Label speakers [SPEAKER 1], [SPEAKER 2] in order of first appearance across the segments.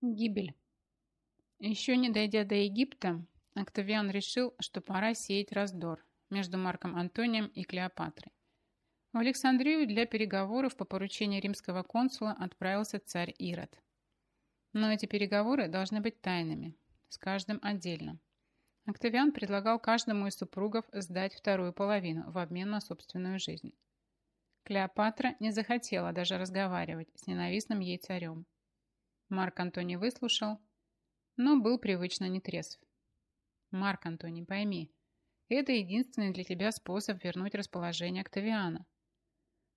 [SPEAKER 1] Гибель. Еще не дойдя до Египта, Октавиан решил, что пора сеять раздор между Марком Антонием и Клеопатрой. В Александрию для переговоров по поручению римского консула отправился царь Ирод. Но эти переговоры должны быть тайными, с каждым отдельно. Октавиан предлагал каждому из супругов сдать вторую половину в обмен на собственную жизнь. Клеопатра не захотела даже разговаривать с ненавистным ей царем. Марк Антоний выслушал, но был привычно нетрезв. «Марк Антоний, пойми, это единственный для тебя способ вернуть расположение Октавиана».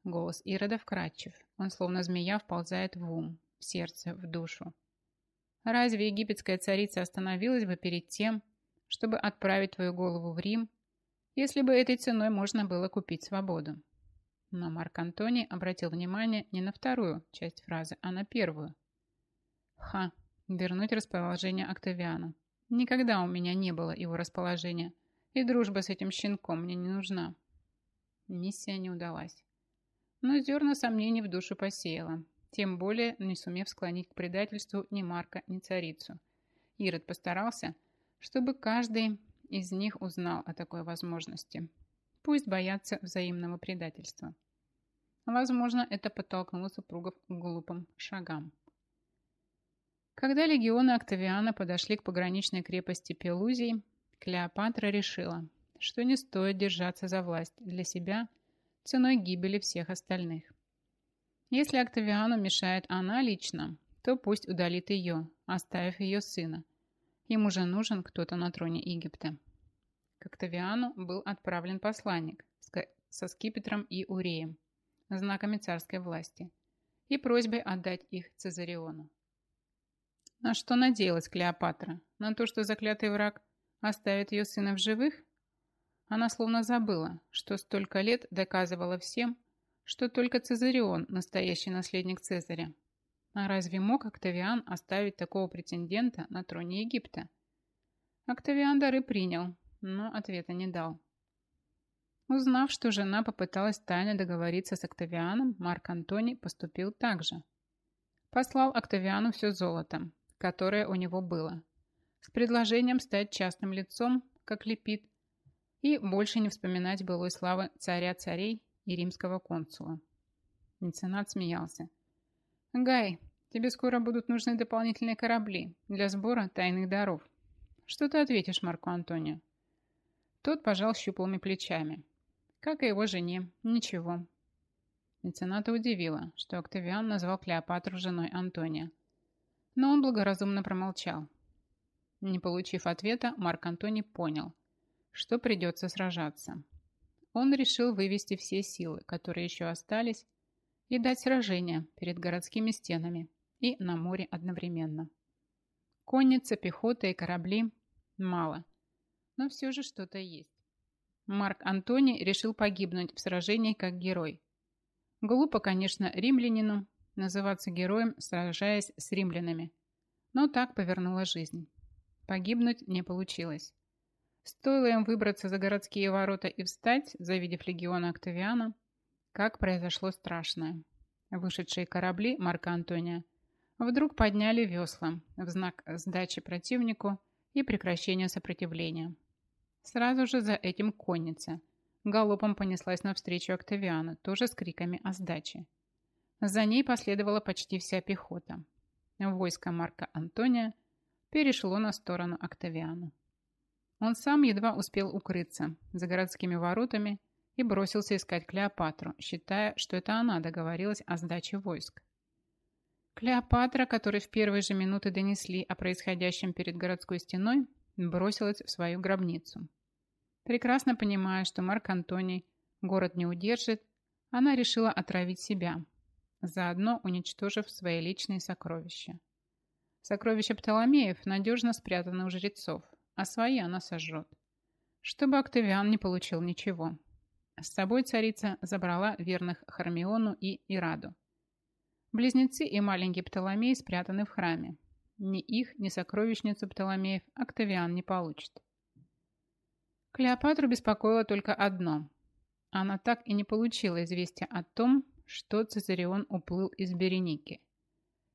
[SPEAKER 1] Голос Ирода вкрадчив, он словно змея вползает в ум, в сердце, в душу. Разве египетская царица остановилась бы перед тем, чтобы отправить твою голову в Рим, если бы этой ценой можно было купить свободу? Но Марк Антоний обратил внимание не на вторую часть фразы, а на первую. Ха, вернуть расположение Октавиана. Никогда у меня не было его расположения, и дружба с этим щенком мне не нужна. Миссия не удалась. Но зерна сомнений в душу посеяла, тем более не сумев склонить к предательству ни Марка, ни царицу. Ирод постарался, чтобы каждый из них узнал о такой возможности. Пусть боятся взаимного предательства. Возможно, это подтолкнуло супругов к глупым шагам. Когда легионы Октавиана подошли к пограничной крепости Пелузий, Клеопатра решила, что не стоит держаться за власть для себя ценой гибели всех остальных. Если Октавиану мешает она лично, то пусть удалит ее, оставив ее сына. Ему же нужен кто-то на троне Египта. К Октавиану был отправлен посланник со скипетром и уреем, знаками царской власти, и просьбой отдать их Цезариону. На что надеялась Клеопатра? На то, что заклятый враг оставит ее сына в живых? Она словно забыла, что столько лет доказывала всем, что только Цезарион – настоящий наследник Цезаря. А разве мог Октавиан оставить такого претендента на троне Египта? Октавиан дары принял, но ответа не дал. Узнав, что жена попыталась тайно договориться с Октавианом, Марк Антоний поступил так же. Послал Октавиану все золото, которое у него было, с предложением стать частным лицом, как лепит, и больше не вспоминать былой славы царя царей и римского консула. Меценат смеялся. «Гай, тебе скоро будут нужны дополнительные корабли для сбора тайных даров. Что ты ответишь Марку Антонио?» Тот пожал щуплыми плечами. Как и его жене, ничего. Мецената удивило, что Октавиан назвал Клеопатру женой Антония но он благоразумно промолчал. Не получив ответа, Марк Антоний понял, что придется сражаться. Он решил вывести все силы, которые еще остались, и дать сражение перед городскими стенами и на море одновременно. Конница, пехота и корабли – мало, но все же что-то есть. Марк Антоний решил погибнуть в сражении как герой. Глупо, конечно, римлянину называться героем, сражаясь с римлянами. Но так повернула жизнь. Погибнуть не получилось. Стоило им выбраться за городские ворота и встать, завидев легиона Октавиана, как произошло страшное. Вышедшие корабли Марка Антония вдруг подняли весла в знак сдачи противнику и прекращения сопротивления. Сразу же за этим конница. Галопом понеслась навстречу Октавиану, тоже с криками о сдаче. За ней последовала почти вся пехота. Войско Марка Антония перешло на сторону Октавиана. Он сам едва успел укрыться за городскими воротами и бросился искать Клеопатру, считая, что это она договорилась о сдаче войск. Клеопатра, которой в первые же минуты донесли о происходящем перед городской стеной, бросилась в свою гробницу. Прекрасно понимая, что Марк Антоний город не удержит, она решила отравить себя, заодно уничтожив свои личные сокровища. Сокровища Птоломеев надежно спрятаны у жрецов, а свои она сожжет. Чтобы Октавиан не получил ничего. С собой царица забрала верных Хармиону и Ираду. Близнецы и маленький Птоломей спрятаны в храме. Ни их, ни сокровищницу Птоломеев Октавиан не получит. Клеопатру беспокоило только одно. Она так и не получила известия о том, что Цезарион уплыл из Береники.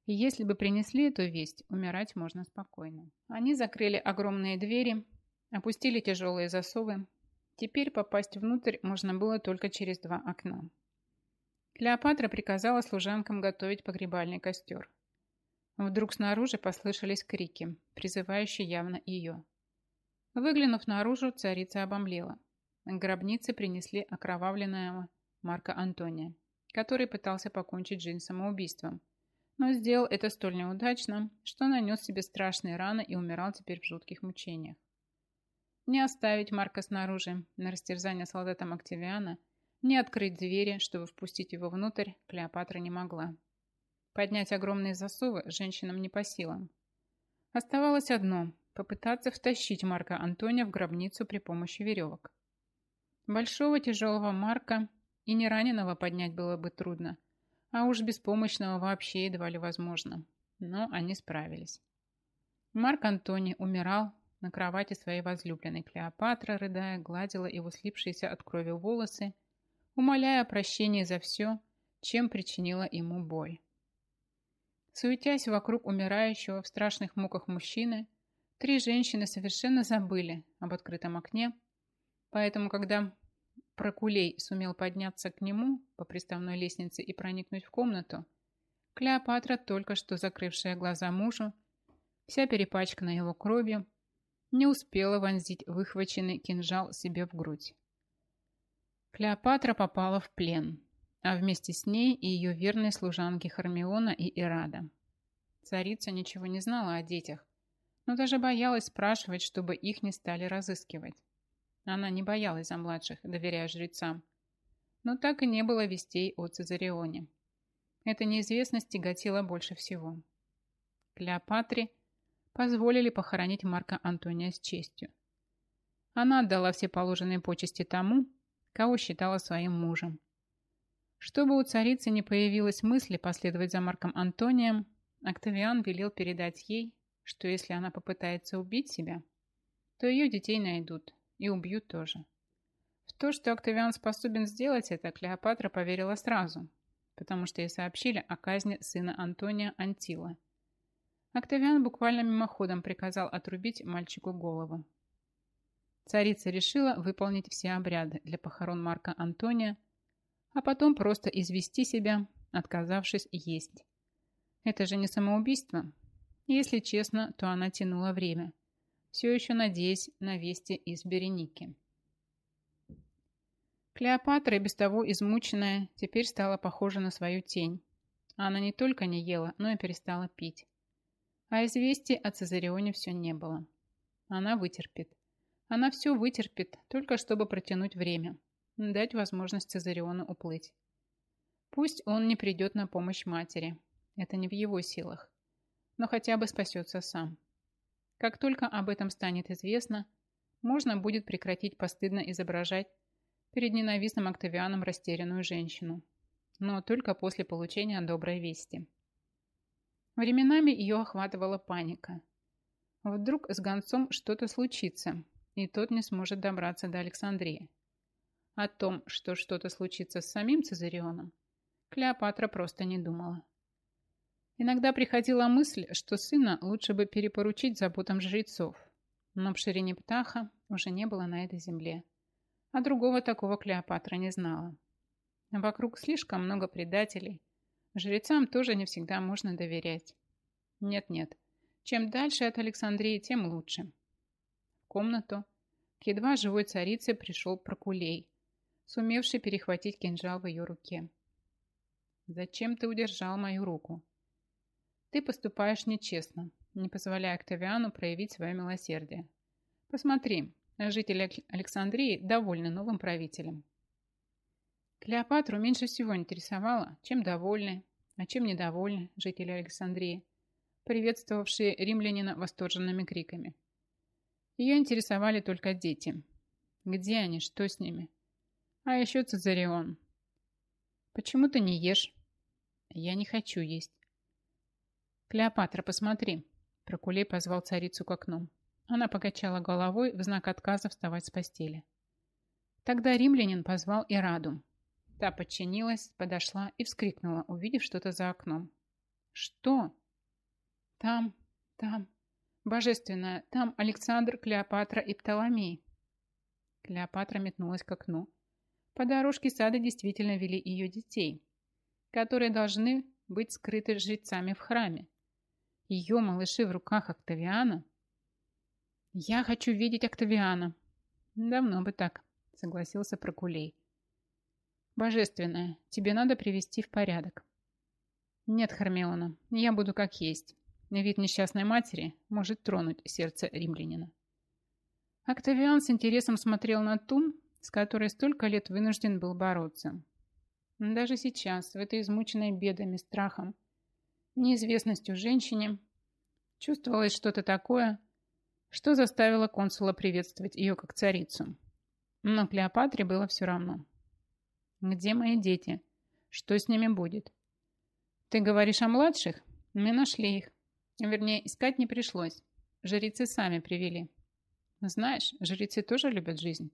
[SPEAKER 1] И если бы принесли эту весть, умирать можно спокойно. Они закрыли огромные двери, опустили тяжелые засовы. Теперь попасть внутрь можно было только через два окна. Клеопатра приказала служанкам готовить погребальный костер. Вдруг снаружи послышались крики, призывающие явно ее. Выглянув наружу, царица обомлела. К гробнице принесли окровавленного Марка Антония, который пытался покончить жизнь самоубийством, но сделал это столь неудачно, что нанес себе страшные раны и умирал теперь в жутких мучениях. Не оставить Марка снаружи на растерзание солдатам Октавиана, не открыть двери, чтобы впустить его внутрь, Клеопатра не могла. Поднять огромные засовы женщинам не по силам. Оставалось одно – попытаться втащить Марка Антония в гробницу при помощи веревок. Большого тяжелого Марка и не раненого поднять было бы трудно, а уж беспомощного вообще едва ли возможно. Но они справились. Марк Антоний умирал на кровати своей возлюбленной Клеопатра, рыдая, гладила его слипшиеся от крови волосы, умоляя о прощении за все, чем причинила ему боль. Суетясь вокруг умирающего в страшных муках мужчины, три женщины совершенно забыли об открытом окне, поэтому, когда Прокулей сумел подняться к нему по приставной лестнице и проникнуть в комнату, Клеопатра, только что закрывшая глаза мужу, вся перепачканная его кровью, не успела вонзить выхваченный кинжал себе в грудь. Клеопатра попала в плен, а вместе с ней и ее верные служанки Хармиона и Ирада. Царица ничего не знала о детях, но даже боялась спрашивать, чтобы их не стали разыскивать. Она не боялась за младших, доверяя жрецам. Но так и не было вестей о Цезарионе. Эта неизвестность тяготила больше всего. Клеопатре позволили похоронить Марка Антония с честью. Она отдала все положенные почести тому, кого считала своим мужем. Чтобы у царицы не появилось мысли последовать за Марком Антонием, Октавиан велел передать ей, что если она попытается убить себя, то ее детей найдут, и убьют тоже. В то, что Октавиан способен сделать это, Клеопатра поверила сразу, потому что ей сообщили о казни сына Антония Антила. Октавиан буквально мимоходом приказал отрубить мальчику голову. Царица решила выполнить все обряды для похорон Марка Антония, а потом просто извести себя, отказавшись есть. Это же не самоубийство. Если честно, то она тянула время – все еще надеясь на вести из Береники. Клеопатра, без того измученная, теперь стала похожа на свою тень. Она не только не ела, но и перестала пить. А известий о Цезарионе все не было. Она вытерпит. Она все вытерпит, только чтобы протянуть время, дать возможность Цезариону уплыть. Пусть он не придет на помощь матери. Это не в его силах. Но хотя бы спасется сам. Как только об этом станет известно, можно будет прекратить постыдно изображать перед ненавистным Октавианом растерянную женщину. Но только после получения доброй вести. Временами ее охватывала паника. Вдруг с гонцом что-то случится, и тот не сможет добраться до Александрии. О том, что что-то случится с самим Цезарионом, Клеопатра просто не думала. Иногда приходила мысль, что сына лучше бы перепоручить заботам жрецов, но в ширине птаха уже не было на этой земле, а другого такого Клеопатра не знала. Вокруг слишком много предателей, жрецам тоже не всегда можно доверять. Нет-нет, чем дальше от Александрии, тем лучше. В комнату к едва живой царице пришел Прокулей, сумевший перехватить кинжал в ее руке. «Зачем ты удержал мою руку?» Ты поступаешь нечестно, не позволяя Октавиану проявить свое милосердие. Посмотри, жители Александрии довольны новым правителем. Клеопатру меньше всего интересовало, чем довольны, а чем недовольны жители Александрии, приветствовавшие римлянина восторженными криками. Ее интересовали только дети. Где они, что с ними? А еще Цезарион. Почему ты не ешь? Я не хочу есть. «Клеопатра, посмотри!» Прокулей позвал царицу к окну. Она покачала головой в знак отказа вставать с постели. Тогда римлянин позвал Ираду. Та подчинилась, подошла и вскрикнула, увидев что-то за окном. Что? Там, там, божественная, там Александр, Клеопатра и Птоломей. Клеопатра метнулась к окну. По дорожке сада действительно вели ее детей, которые должны быть скрыты жрецами в храме. Ее малыши в руках Октавиана. «Я хочу видеть Октавиана». «Давно бы так», — согласился Прокулей. «Божественная, тебе надо привести в порядок». «Нет, Хармиона, я буду как есть. Вид несчастной матери может тронуть сердце римлянина». Октавиан с интересом смотрел на ту, с которой столько лет вынужден был бороться. Даже сейчас, в этой измученной бедами, страхом, неизвестностью женщине, чувствовалось что-то такое, что заставило консула приветствовать ее как царицу. Но Клеопатре было все равно. «Где мои дети? Что с ними будет?» «Ты говоришь о младших? Мы нашли их. Вернее, искать не пришлось. Жрицы сами привели. Знаешь, жрецы тоже любят жизнь.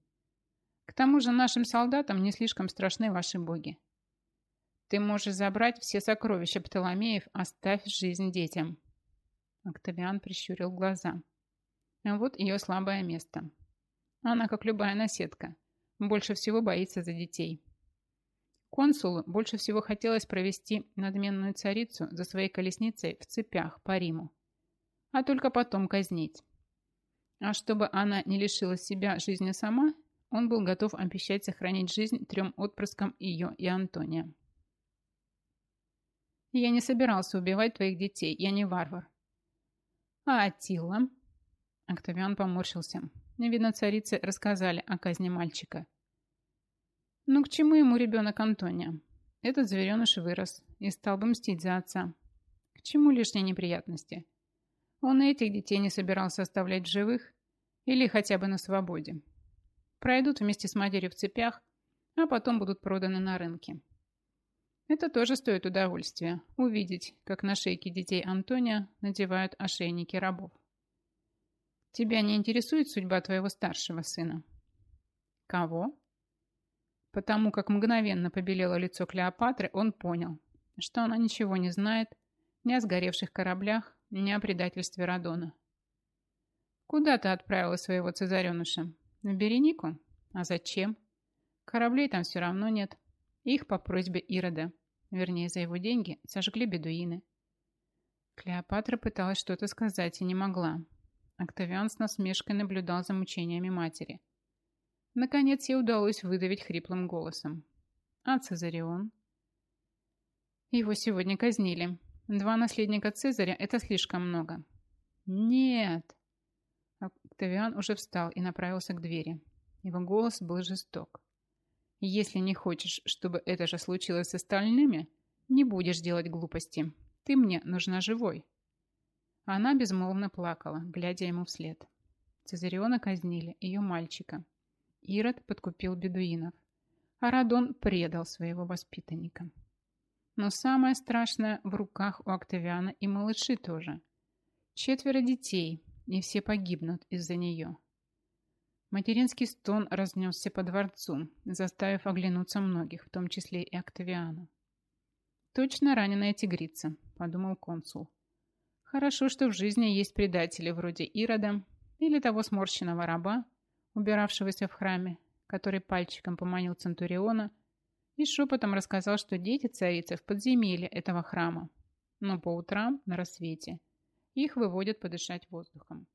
[SPEAKER 1] К тому же нашим солдатам не слишком страшны ваши боги. Ты можешь забрать все сокровища Птоломеев, оставь жизнь детям. Октавиан прищурил глаза. Вот ее слабое место. Она, как любая наседка, больше всего боится за детей. Консулу больше всего хотелось провести надменную царицу за своей колесницей в цепях по Риму, а только потом казнить. А чтобы она не лишила себя жизни сама, он был готов обещать сохранить жизнь трем отпрыскам ее и Антония. «Я не собирался убивать твоих детей, я не варвар». «А Атила?» Октавиан поморщился. Видно, царицы рассказали о казни мальчика. «Ну к чему ему ребенок Антония? Этот звереныш вырос и стал бы мстить за отца. К чему лишние неприятности?» Он и этих детей не собирался оставлять в живых или хотя бы на свободе. Пройдут вместе с матерью в цепях, а потом будут проданы на рынке. Это тоже стоит удовольствия – увидеть, как на шейке детей Антония надевают ошейники рабов. Тебя не интересует судьба твоего старшего сына? Кого? Потому как мгновенно побелело лицо Клеопатры, он понял, что она ничего не знает ни о сгоревших кораблях, ни о предательстве Радона. Куда ты отправила своего цезареныша? В Беренику? А зачем? Кораблей там все равно нет. Их по просьбе Ирода, вернее, за его деньги, сожгли бедуины. Клеопатра пыталась что-то сказать и не могла. Октавиан с насмешкой наблюдал за мучениями матери. Наконец ей удалось выдавить хриплым голосом. А Цезарион? Его сегодня казнили. Два наследника Цезаря – это слишком много. Нет. Октавиан уже встал и направился к двери. Его голос был жесток. Если не хочешь, чтобы это же случилось с остальными, не будешь делать глупости. Ты мне нужна живой. Она безмолвно плакала, глядя ему вслед. Цезариона казнили, ее мальчика. Ирод подкупил бедуинов. А Радон предал своего воспитанника. Но самое страшное в руках у Октавиана и малыши тоже. Четверо детей, и все погибнут из-за нее. Материнский стон разнесся по дворцу, заставив оглянуться многих, в том числе и Октавиана. «Точно раненая тигрица», — подумал консул. «Хорошо, что в жизни есть предатели вроде Ирода или того сморщенного раба, убиравшегося в храме, который пальчиком поманил Центуриона и шепотом рассказал, что дети царицы в подземелье этого храма, но по утрам на рассвете их выводят подышать воздухом.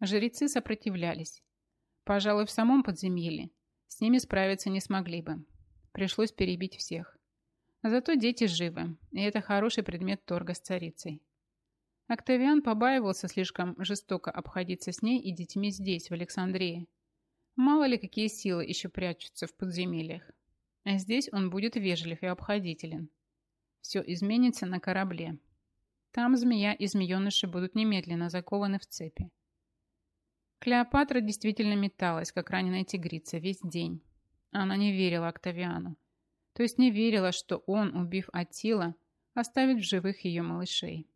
[SPEAKER 1] Жрецы сопротивлялись. Пожалуй, в самом подземелье с ними справиться не смогли бы. Пришлось перебить всех. Зато дети живы, и это хороший предмет торга с царицей. Октавиан побаивался слишком жестоко обходиться с ней и детьми здесь, в Александрии. Мало ли какие силы еще прячутся в подземельях. А здесь он будет вежлив и обходителен. Все изменится на корабле. Там змея и змееныши будут немедленно закованы в цепи. Клеопатра действительно металась, как раненая тигрица, весь день. Она не верила Октавиану. То есть не верила, что он, убив Атила, оставит в живых ее малышей.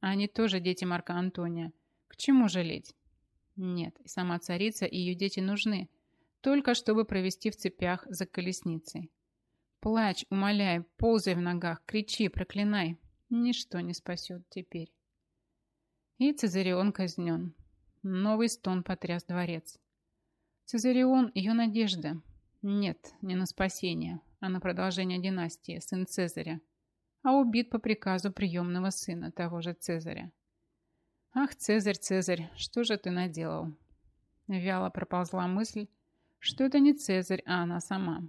[SPEAKER 1] А они тоже дети Марка Антония. К чему жалеть? Нет, и сама царица и ее дети нужны, только чтобы провести в цепях за колесницей. Плачь, умоляй, ползай в ногах, кричи, проклинай. Ничто не спасет теперь. И Цезарион казнен. Новый стон потряс дворец. Цезарион – ее надежда. Нет, не на спасение, а на продолжение династии, сын Цезаря. А убит по приказу приемного сына того же Цезаря. Ах, Цезарь, Цезарь, что же ты наделал? Вяло проползла мысль, что это не Цезарь, а она сама.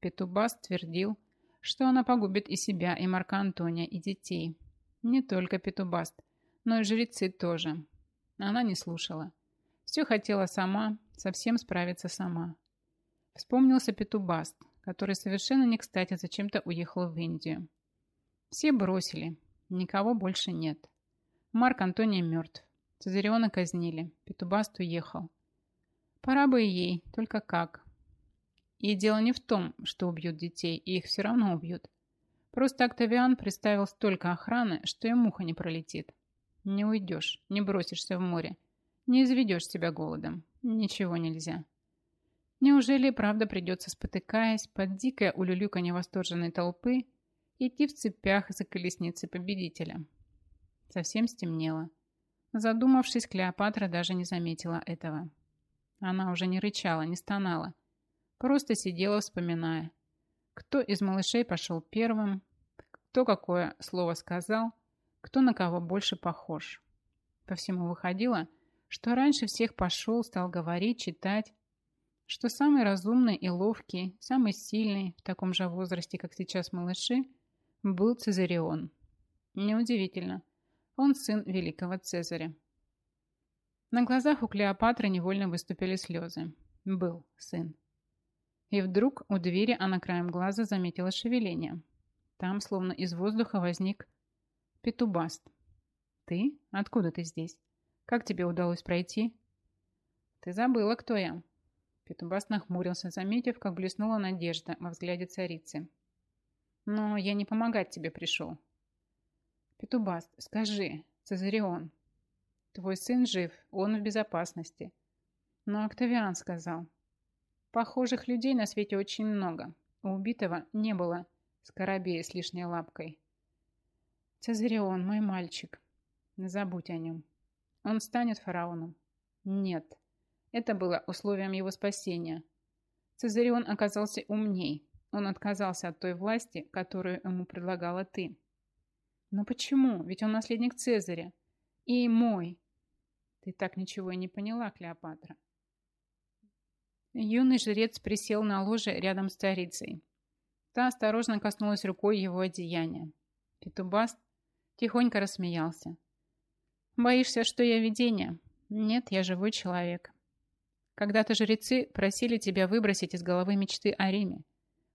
[SPEAKER 1] Петубас твердил, что она погубит и себя, и Марка Антония, и детей. Не только Петубаст, но и жрецы тоже. Она не слушала. Все хотела сама, совсем справиться сама. Вспомнился Петубаст, который совершенно не кстати зачем-то уехал в Индию. Все бросили, никого больше нет. Марк Антоний мертв. Цезариона казнили, Петубаст уехал. Пора бы и ей, только как. И дело не в том, что убьют детей, и их все равно убьют. Просто Октавиан приставил столько охраны, что и муха не пролетит. Не уйдешь, не бросишься в море, не изведешь себя голодом. Ничего нельзя. Неужели правда придется, спотыкаясь, под дикое улюлюканье восторженной толпы, идти в цепях за колесницей победителя? Совсем стемнело. Задумавшись, Клеопатра даже не заметила этого. Она уже не рычала, не стонала, Просто сидела, вспоминая, кто из малышей пошел первым, кто какое слово сказал, кто на кого больше похож. По всему выходило, что раньше всех пошел, стал говорить, читать, что самый разумный и ловкий, самый сильный в таком же возрасте, как сейчас малыши, был Цезарион. Неудивительно, он сын великого Цезаря. На глазах у Клеопатры невольно выступили слезы. Был сын. И вдруг у двери она краем глаза заметила шевеление. Там, словно из воздуха, возник Петубаст. «Ты? Откуда ты здесь? Как тебе удалось пройти?» «Ты забыла, кто я». Петубаст нахмурился, заметив, как блеснула надежда во взгляде царицы. «Но я не помогать тебе пришел». «Петубаст, скажи, Цезарион, твой сын жив, он в безопасности». Но Октавиан сказал, Похожих людей на свете очень много. У убитого не было скоробея с лишней лапкой. Цезарион, мой мальчик. Забудь о нем. Он станет фараоном? Нет. Это было условием его спасения. Цезарион оказался умней. Он отказался от той власти, которую ему предлагала ты. Но почему? Ведь он наследник Цезаря. И мой. Ты так ничего и не поняла, Клеопатра. Юный жрец присел на ложе рядом с царицей. Та осторожно коснулась рукой его одеяния. Петубаст тихонько рассмеялся. «Боишься, что я видение?» «Нет, я живой человек. Когда-то жрецы просили тебя выбросить из головы мечты о Риме.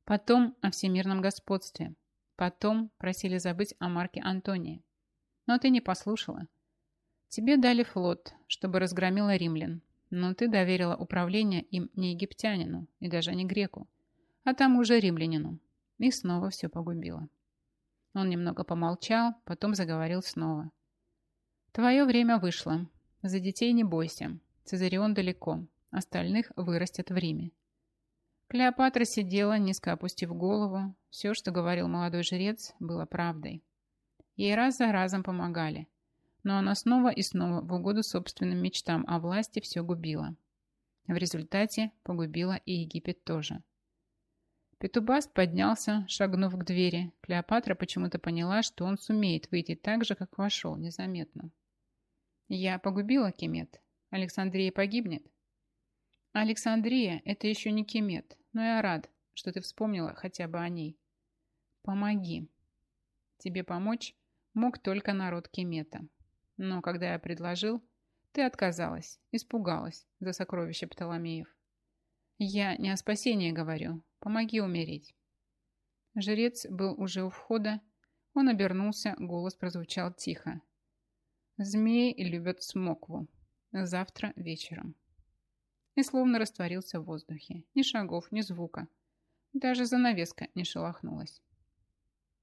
[SPEAKER 1] Потом о всемирном господстве. Потом просили забыть о Марке Антонии. Но ты не послушала. Тебе дали флот, чтобы разгромила римлян, но ты доверила управление им не египтянину и даже не греку, а тому же римлянину. И снова все погубила. Он немного помолчал, потом заговорил снова. Твое время вышло. За детей не бойся. Цезарион далеко. Остальных вырастет в Риме. Клеопатра сидела, низко опустив голову. Все, что говорил молодой жрец, было правдой. Ей раз за разом помогали но она снова и снова в угоду собственным мечтам о власти все губила. В результате погубила и Египет тоже. Петубаст поднялся, шагнув к двери. Клеопатра почему-то поняла, что он сумеет выйти так же, как вошел, незаметно. «Я погубила Кемет. Александрия погибнет?» «Александрия – это еще не Кемет, но я рад, что ты вспомнила хотя бы о ней. Помоги. Тебе помочь мог только народ Кемета. Но когда я предложил, ты отказалась, испугалась за сокровища Птоломеев. Я не о спасении говорю, помоги умереть. Жрец был уже у входа, он обернулся, голос прозвучал тихо. Змеи любят смокву. Завтра вечером. И словно растворился в воздухе. Ни шагов, ни звука. Даже занавеска не шелохнулась.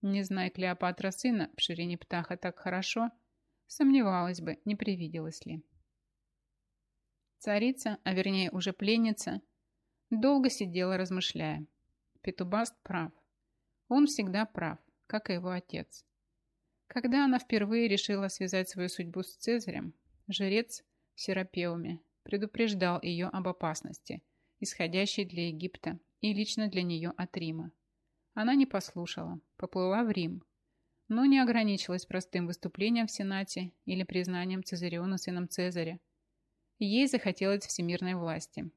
[SPEAKER 1] Не зная Клеопатра сына в ширине птаха так хорошо, Сомневалась бы, не привиделась ли. Царица, а вернее уже пленница, долго сидела, размышляя. Петубаст прав. Он всегда прав, как и его отец. Когда она впервые решила связать свою судьбу с Цезарем, жрец в Серапеуме предупреждал ее об опасности, исходящей для Египта и лично для нее от Рима. Она не послушала, поплыла в Рим, но не ограничилась простым выступлением в Сенате или признанием Цезариона сыном Цезаря. Ей захотелось всемирной власти.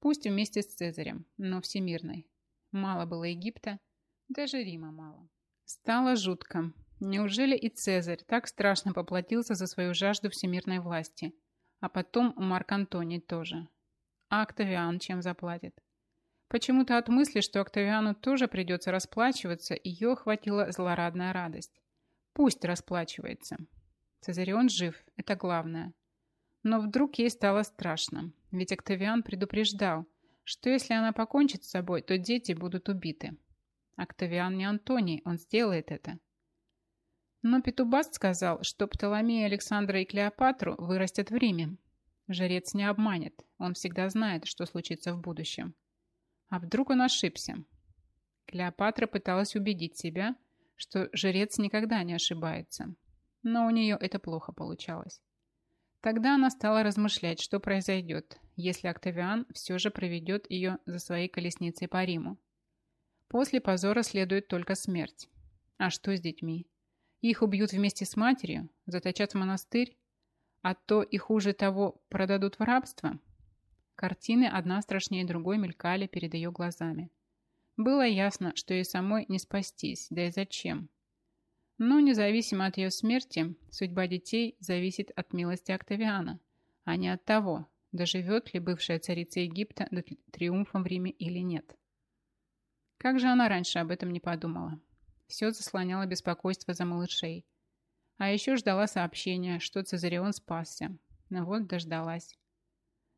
[SPEAKER 1] Пусть вместе с Цезарем, но всемирной. Мало было Египта, даже Рима мало. Стало жутко. Неужели и Цезарь так страшно поплатился за свою жажду всемирной власти? А потом Марк Антоний тоже. А Октавиан чем заплатит? Почему-то от мысли, что Октавиану тоже придется расплачиваться, ее охватила злорадная радость. Пусть расплачивается. Цезарион жив, это главное. Но вдруг ей стало страшно, ведь Октавиан предупреждал, что если она покончит с собой, то дети будут убиты. Октавиан не Антоний, он сделает это. Но Петубаст сказал, что Птоломея, Александра и Клеопатру вырастят в Риме. Жрец не обманет, он всегда знает, что случится в будущем. А вдруг он ошибся? Клеопатра пыталась убедить себя, что жрец никогда не ошибается. Но у нее это плохо получалось. Тогда она стала размышлять, что произойдет, если Октавиан все же проведет ее за своей колесницей по Риму. После позора следует только смерть. А что с детьми? Их убьют вместе с матерью, заточат в монастырь, а то и хуже того продадут в рабство – Картины одна страшнее другой мелькали перед ее глазами. Было ясно, что ей самой не спастись, да и зачем. Но независимо от ее смерти, судьба детей зависит от милости Октавиана, а не от того, доживет ли бывшая царица Египта до триумфа в Риме или нет. Как же она раньше об этом не подумала? Все заслоняло беспокойство за малышей. А еще ждала сообщения, что Цезарион спасся. Но вот дождалась.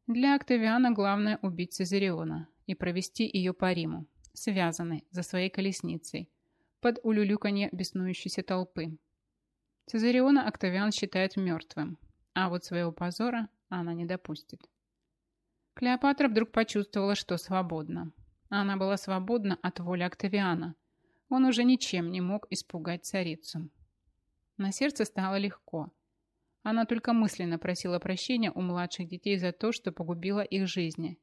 [SPEAKER 1] Для Октавиана главное убить Цезариона и провести ее по Риму, связанной за своей колесницей, под улюлюканье беснующейся толпы. Цезариона Октавиан считает мертвым, а вот своего позора она не допустит. Клеопатра вдруг почувствовала, что свободна. Она была свободна от воли Октавиана. Он уже ничем не мог испугать царицу. На сердце стало легко. Она только мысленно просила прощения у младших детей за то, что погубила их жизни.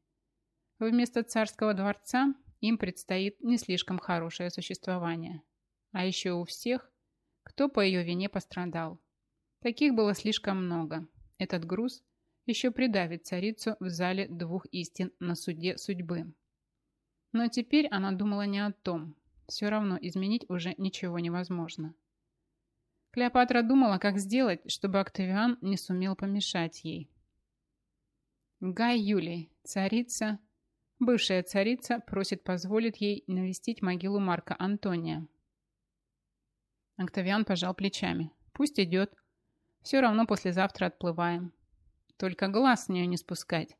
[SPEAKER 1] Вместо царского дворца им предстоит не слишком хорошее существование. А еще у всех, кто по ее вине пострадал. Таких было слишком много. Этот груз еще придавит царицу в зале двух истин на суде судьбы. Но теперь она думала не о том. Все равно изменить уже ничего невозможно. Клеопатра думала, как сделать, чтобы Октавиан не сумел помешать ей. Гай Юлий, царица, бывшая царица, просит позволить ей навестить могилу Марка Антония. Октавиан пожал плечами. Пусть идет. Все равно послезавтра отплываем. Только глаз с нее не спускать.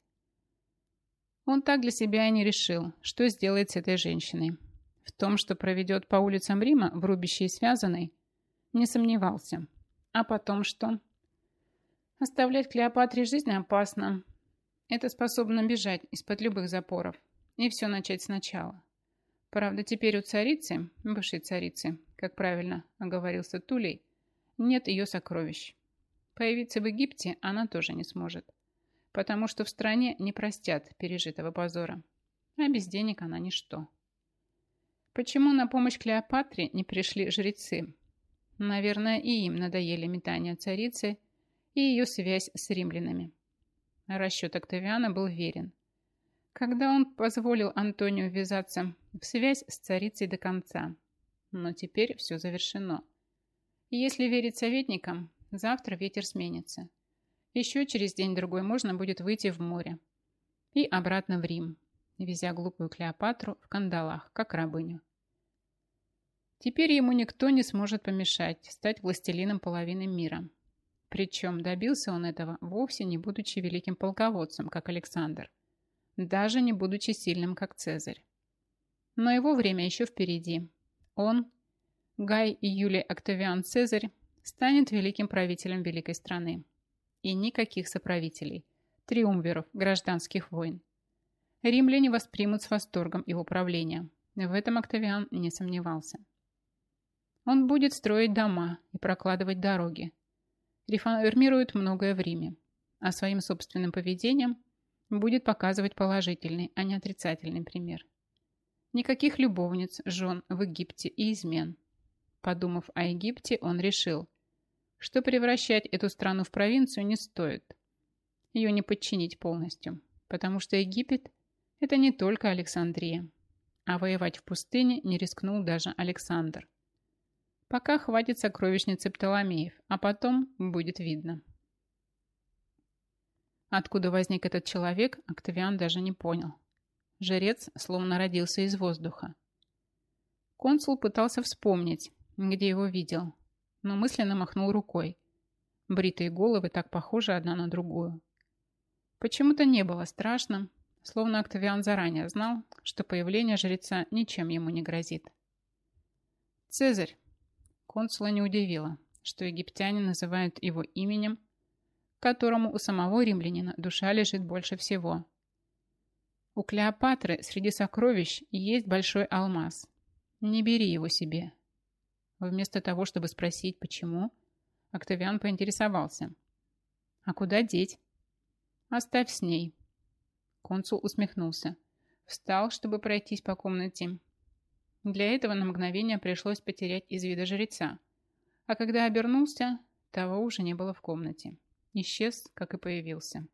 [SPEAKER 1] Он так для себя и не решил, что сделает с этой женщиной. В том, что проведет по улицам Рима в рубящей связанной, не сомневался. А потом что? Оставлять Клеопатре жизнь опасно. Это способно бежать из-под любых запоров. И все начать сначала. Правда, теперь у царицы, бывшей царицы, как правильно оговорился Тулей, нет ее сокровищ. Появиться в Египте она тоже не сможет. Потому что в стране не простят пережитого позора. А без денег она ничто. Почему на помощь Клеопатре не пришли жрецы, Наверное, и им надоели метания царицы и ее связь с римлянами. Расчет Октавиана был верен. Когда он позволил Антонию ввязаться в связь с царицей до конца. Но теперь все завершено. И если верить советникам, завтра ветер сменится. Еще через день-другой можно будет выйти в море. И обратно в Рим, везя глупую Клеопатру в кандалах, как рабыню. Теперь ему никто не сможет помешать стать властелином половины мира. Причем добился он этого, вовсе не будучи великим полководцем, как Александр, даже не будучи сильным, как Цезарь. Но его время еще впереди. Он, Гай и Юлий Октавиан Цезарь, станет великим правителем великой страны. И никаких соправителей, триумвиров, гражданских войн. Римляне воспримут с восторгом его правление. В этом Октавиан не сомневался. Он будет строить дома и прокладывать дороги. Реформирует многое в Риме, а своим собственным поведением будет показывать положительный, а не отрицательный пример. Никаких любовниц, жен в Египте и измен. Подумав о Египте, он решил, что превращать эту страну в провинцию не стоит. Ее не подчинить полностью, потому что Египет – это не только Александрия, а воевать в пустыне не рискнул даже Александр. Пока хватит сокровищницы Птоломеев, а потом будет видно. Откуда возник этот человек, Октавиан даже не понял. Жрец словно родился из воздуха. Консул пытался вспомнить, где его видел, но мысленно махнул рукой. Бритые головы так похожи одна на другую. Почему-то не было страшно, словно Октавиан заранее знал, что появление жреца ничем ему не грозит. «Цезарь!» Консула не удивило, что египтяне называют его именем, которому у самого римлянина душа лежит больше всего. У Клеопатры среди сокровищ есть большой алмаз. Не бери его себе. Вместо того, чтобы спросить, почему, Октавиан поинтересовался. А куда деть? Оставь с ней. Консул усмехнулся. Встал, чтобы пройтись по комнате, для этого на мгновение пришлось потерять из вида жреца. А когда обернулся, того уже не было в комнате. Исчез, как и появился.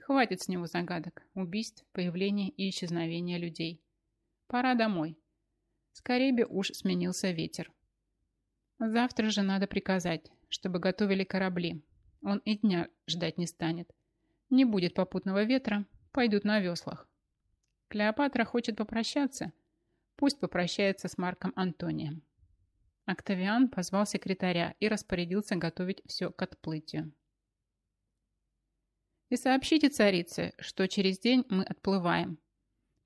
[SPEAKER 1] Хватит с него загадок, убийств, появления и исчезновения людей. Пора домой. Скорее бы уж сменился ветер. Завтра же надо приказать, чтобы готовили корабли. Он и дня ждать не станет. Не будет попутного ветра, пойдут на веслах. Клеопатра хочет попрощаться – Пусть попрощается с Марком Антонием. Октавиан позвал секретаря и распорядился готовить все к отплытию. И сообщите царице, что через день мы отплываем.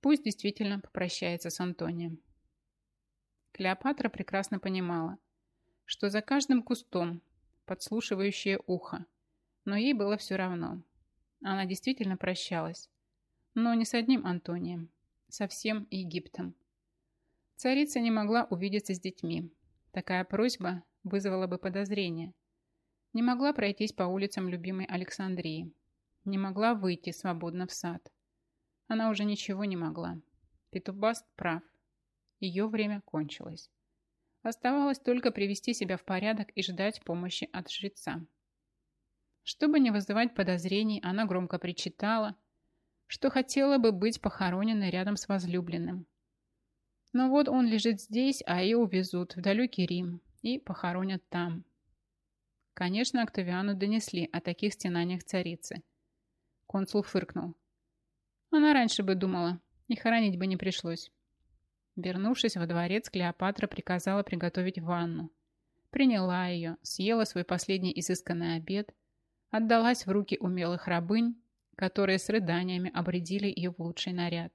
[SPEAKER 1] Пусть действительно попрощается с Антонием. Клеопатра прекрасно понимала, что за каждым кустом подслушивающее ухо, но ей было все равно. Она действительно прощалась, но не с одним Антонием, со всем Египтом. Царица не могла увидеться с детьми. Такая просьба вызвала бы подозрение. Не могла пройтись по улицам любимой Александрии. Не могла выйти свободно в сад. Она уже ничего не могла. Петубаст прав. Ее время кончилось. Оставалось только привести себя в порядок и ждать помощи от жреца. Чтобы не вызывать подозрений, она громко причитала, что хотела бы быть похороненной рядом с возлюбленным, но вот он лежит здесь, а ее увезут в далекий Рим и похоронят там. Конечно, Октавиану донесли о таких стенаниях царицы. Консул фыркнул. Она раньше бы думала, и хоронить бы не пришлось. Вернувшись во дворец, Клеопатра приказала приготовить ванну. Приняла ее, съела свой последний изысканный обед, отдалась в руки умелых рабынь, которые с рыданиями обредили ее в лучший наряд.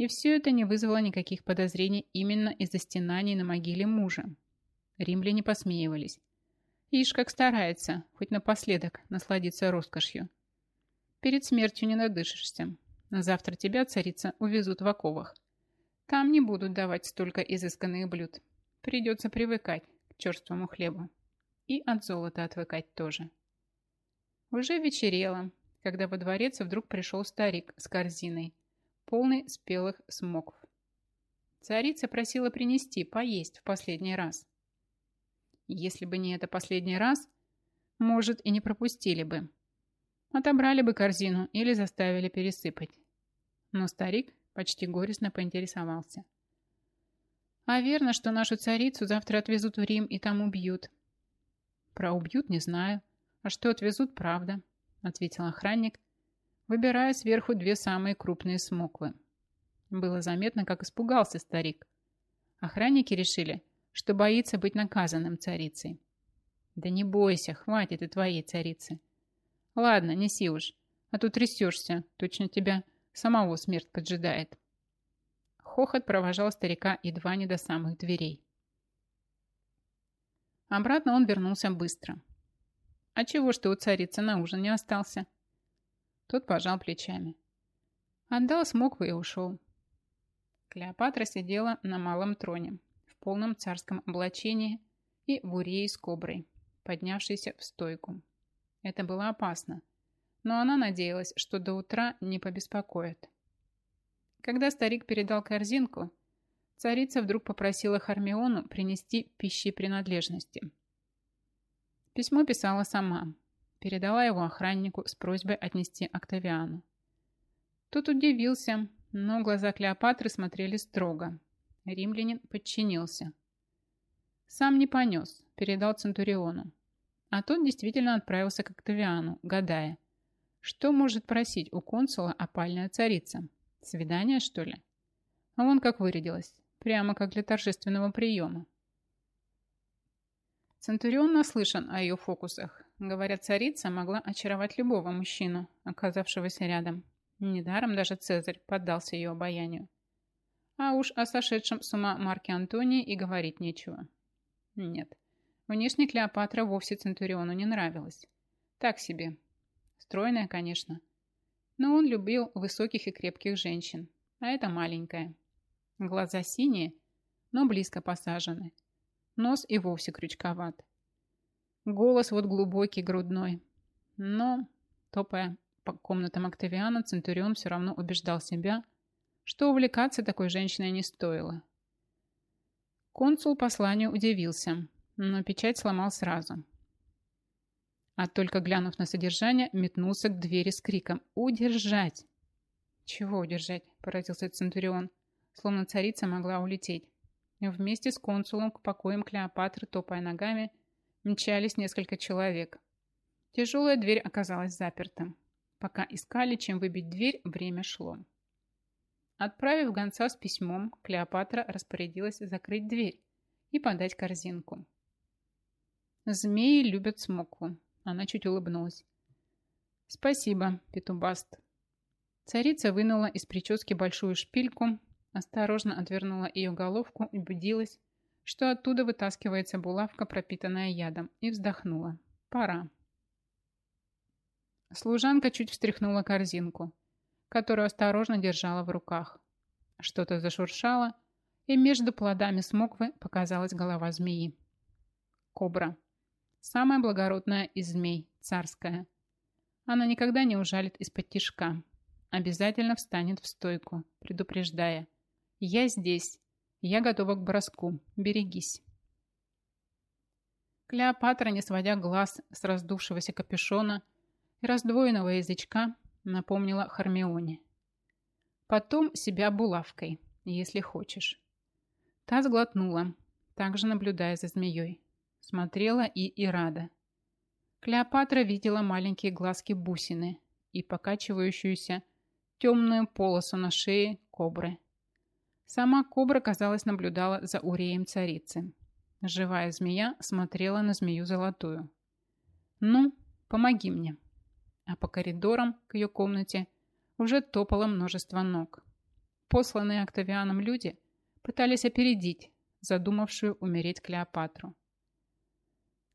[SPEAKER 1] И все это не вызвало никаких подозрений именно из-за стенаний на могиле мужа. Римляне посмеивались. Ишь, как старается, хоть напоследок насладиться роскошью. Перед смертью не надышишься. Завтра тебя, царица, увезут в оковах. Там не будут давать столько изысканных блюд. Придется привыкать к черствому хлебу. И от золота отвыкать тоже. Уже вечерело, когда во дворец вдруг пришел старик с корзиной полный спелых смоков. Царица просила принести поесть в последний раз. Если бы не это последний раз, может, и не пропустили бы. Отобрали бы корзину или заставили пересыпать. Но старик почти горестно поинтересовался. А верно, что нашу царицу завтра отвезут в Рим и там убьют. Про убьют не знаю. А что отвезут, правда, ответил охранник выбирая сверху две самые крупные смоквы. Было заметно, как испугался старик. Охранники решили, что боится быть наказанным царицей. Да не бойся, хватит и твоей царицы. Ладно, неси уж, а то трясешься, точно тебя самого смерть поджидает. Хохот провожал старика едва не до самых дверей. Обратно он вернулся быстро. А чего ж ты у царицы на ужин не остался? Тот пожал плечами. Отдал смокву и ушел. Клеопатра сидела на малом троне, в полном царском облачении и в урее с коброй, поднявшейся в стойку. Это было опасно, но она надеялась, что до утра не побеспокоит. Когда старик передал корзинку, царица вдруг попросила Хармиону принести пищи принадлежности. Письмо писала сама, передала его охраннику с просьбой отнести Октавиану. Тот удивился, но глаза Клеопатры смотрели строго. Римлянин подчинился. Сам не понес, передал Центуриону. А тот действительно отправился к Октавиану, гадая, что может просить у консула опальная царица? Свидание, что ли? А вон как вырядилась, прямо как для торжественного приема. Центурион наслышан о ее фокусах. Говорят, царица могла очаровать любого мужчину, оказавшегося рядом. Недаром даже Цезарь поддался ее обаянию. А уж о сошедшем с ума Марке Антонии и говорить нечего. Нет, внешне Клеопатра вовсе Центуриону не нравилась. Так себе. Стройная, конечно. Но он любил высоких и крепких женщин, а это маленькая. Глаза синие, но близко посажены. Нос и вовсе крючковат. Голос вот глубокий, грудной. Но, топая по комнатам Октавиана, Центурион все равно убеждал себя, что увлекаться такой женщиной не стоило. Консул посланию удивился, но печать сломал сразу. А только глянув на содержание, метнулся к двери с криком «Удержать!» «Чего удержать?» – поразился Центурион, словно царица могла улететь. Вместе с консулом к покоям Клеопатры, топая ногами, мчались несколько человек. Тяжелая дверь оказалась заперта. Пока искали, чем выбить дверь, время шло. Отправив гонца с письмом, Клеопатра распорядилась закрыть дверь и подать корзинку. Змеи любят смокву. Она чуть улыбнулась. Спасибо, Петубаст. Царица вынула из прически большую шпильку, осторожно отвернула ее головку и убедилась, что оттуда вытаскивается булавка, пропитанная ядом, и вздохнула. Пора. Служанка чуть встряхнула корзинку, которую осторожно держала в руках. Что-то зашуршало, и между плодами смоквы показалась голова змеи. Кобра. Самая благородная из змей, царская. Она никогда не ужалит из-под тишка. Обязательно встанет в стойку, предупреждая. «Я здесь. Я готова к броску. Берегись». Клеопатра, не сводя глаз с раздувшегося капюшона, и раздвоенного язычка напомнила Хармионе. Потом себя булавкой, если хочешь. Та сглотнула, также наблюдая за змеей. Смотрела и Ирада. Клеопатра видела маленькие глазки бусины и покачивающуюся темную полосу на шее кобры. Сама кобра, казалось, наблюдала за уреем царицы. Живая змея смотрела на змею золотую. «Ну, помоги мне», а по коридорам к ее комнате уже топало множество ног. Посланные Октавианом люди пытались опередить задумавшую умереть Клеопатру.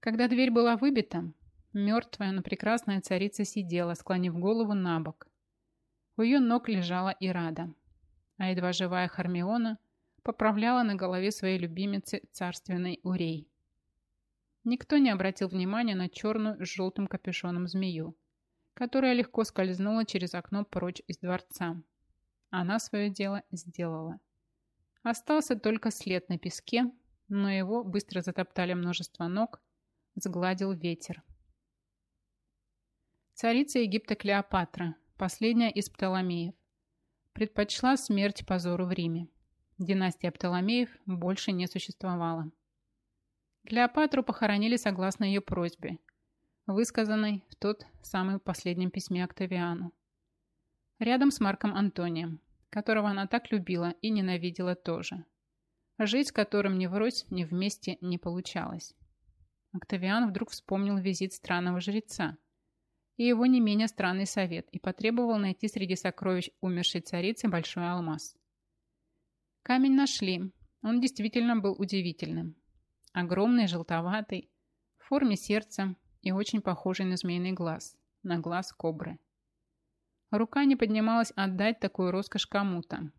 [SPEAKER 1] Когда дверь была выбита, мертвая, но прекрасная царица сидела, склонив голову на бок. У ее ног лежала Ирада, а едва живая Хармиона поправляла на голове своей любимицы царственный урей. Никто не обратил внимания на черную с желтым капюшоном змею, которая легко скользнула через окно прочь из дворца. Она свое дело сделала. Остался только след на песке, но его быстро затоптали множество ног, сгладил ветер. Царица Египта Клеопатра, последняя из Птоломеев, предпочла смерть позору в Риме. Династия Птоломеев больше не существовала. Клеопатру похоронили согласно ее просьбе – высказанной в тот самый последнем письме Октавиану. Рядом с Марком Антонием, которого она так любила и ненавидела тоже. Жить с которым ни врозь, ни вместе не получалось. Октавиан вдруг вспомнил визит странного жреца и его не менее странный совет и потребовал найти среди сокровищ умершей царицы большой алмаз. Камень нашли. Он действительно был удивительным. Огромный, желтоватый, в форме сердца, и очень похожий на змеиный глаз, на глаз кобры. Рука не поднималась отдать такую роскошь кому-то,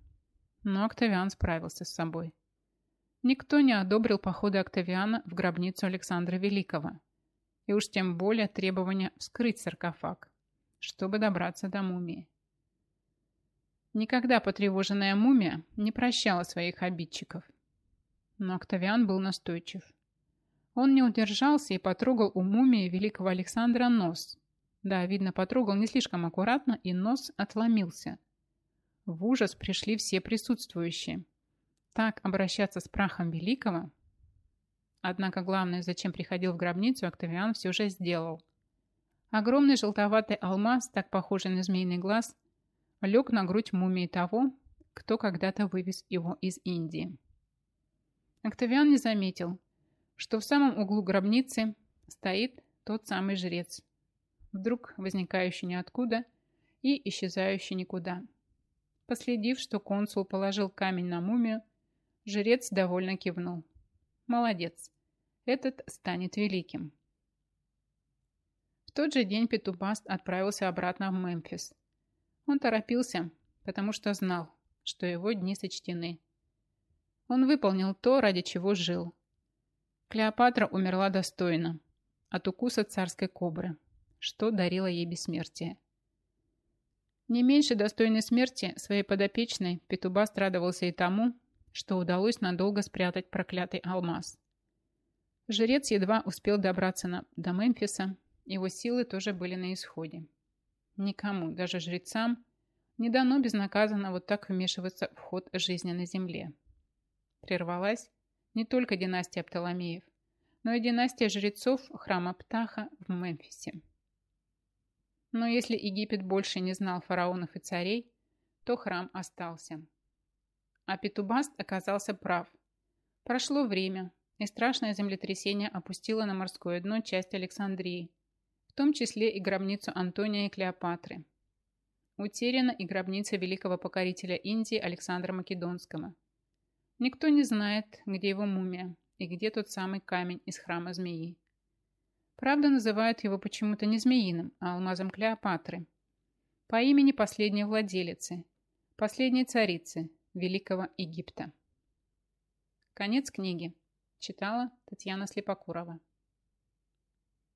[SPEAKER 1] но Октавиан справился с собой. Никто не одобрил походы Октавиана в гробницу Александра Великого, и уж тем более требования вскрыть саркофаг, чтобы добраться до мумии. Никогда потревоженная мумия не прощала своих обидчиков. Но Октавиан был настойчив. Он не удержался и потрогал у мумии великого Александра нос. Да, видно, потрогал не слишком аккуратно, и нос отломился. В ужас пришли все присутствующие. Так обращаться с прахом великого? Однако главное, зачем приходил в гробницу, Октавиан все же сделал. Огромный желтоватый алмаз, так похожий на змеиный глаз, лег на грудь мумии того, кто когда-то вывез его из Индии. Октавиан не заметил, что в самом углу гробницы стоит тот самый жрец, вдруг возникающий ниоткуда и исчезающий никуда. Последив, что консул положил камень на мумию, жрец довольно кивнул. Молодец, этот станет великим. В тот же день Петубаст отправился обратно в Мемфис. Он торопился, потому что знал, что его дни сочтены. Он выполнил то, ради чего жил – Клеопатра умерла достойно от укуса царской кобры, что дарило ей бессмертие. Не меньше достойной смерти своей подопечной Петуба страдовался и тому, что удалось надолго спрятать проклятый алмаз. Жрец едва успел добраться на, до Мемфиса, его силы тоже были на исходе. Никому, даже жрецам, не дано безнаказанно вот так вмешиваться в ход жизни на земле. Прервалась не только династия Птоломеев, но и династия жрецов храма Птаха в Мемфисе. Но если Египет больше не знал фараонов и царей, то храм остался. А Петубаст оказался прав. Прошло время, и страшное землетрясение опустило на морское дно часть Александрии, в том числе и гробницу Антония и Клеопатры. Утеряна и гробница великого покорителя Индии Александра Македонского – Никто не знает, где его мумия и где тот самый камень из храма змеи. Правда, называют его почему-то не змеиным, а алмазом Клеопатры. По имени последней владелицы, последней царицы Великого Египта. Конец книги. Читала Татьяна Слепокурова.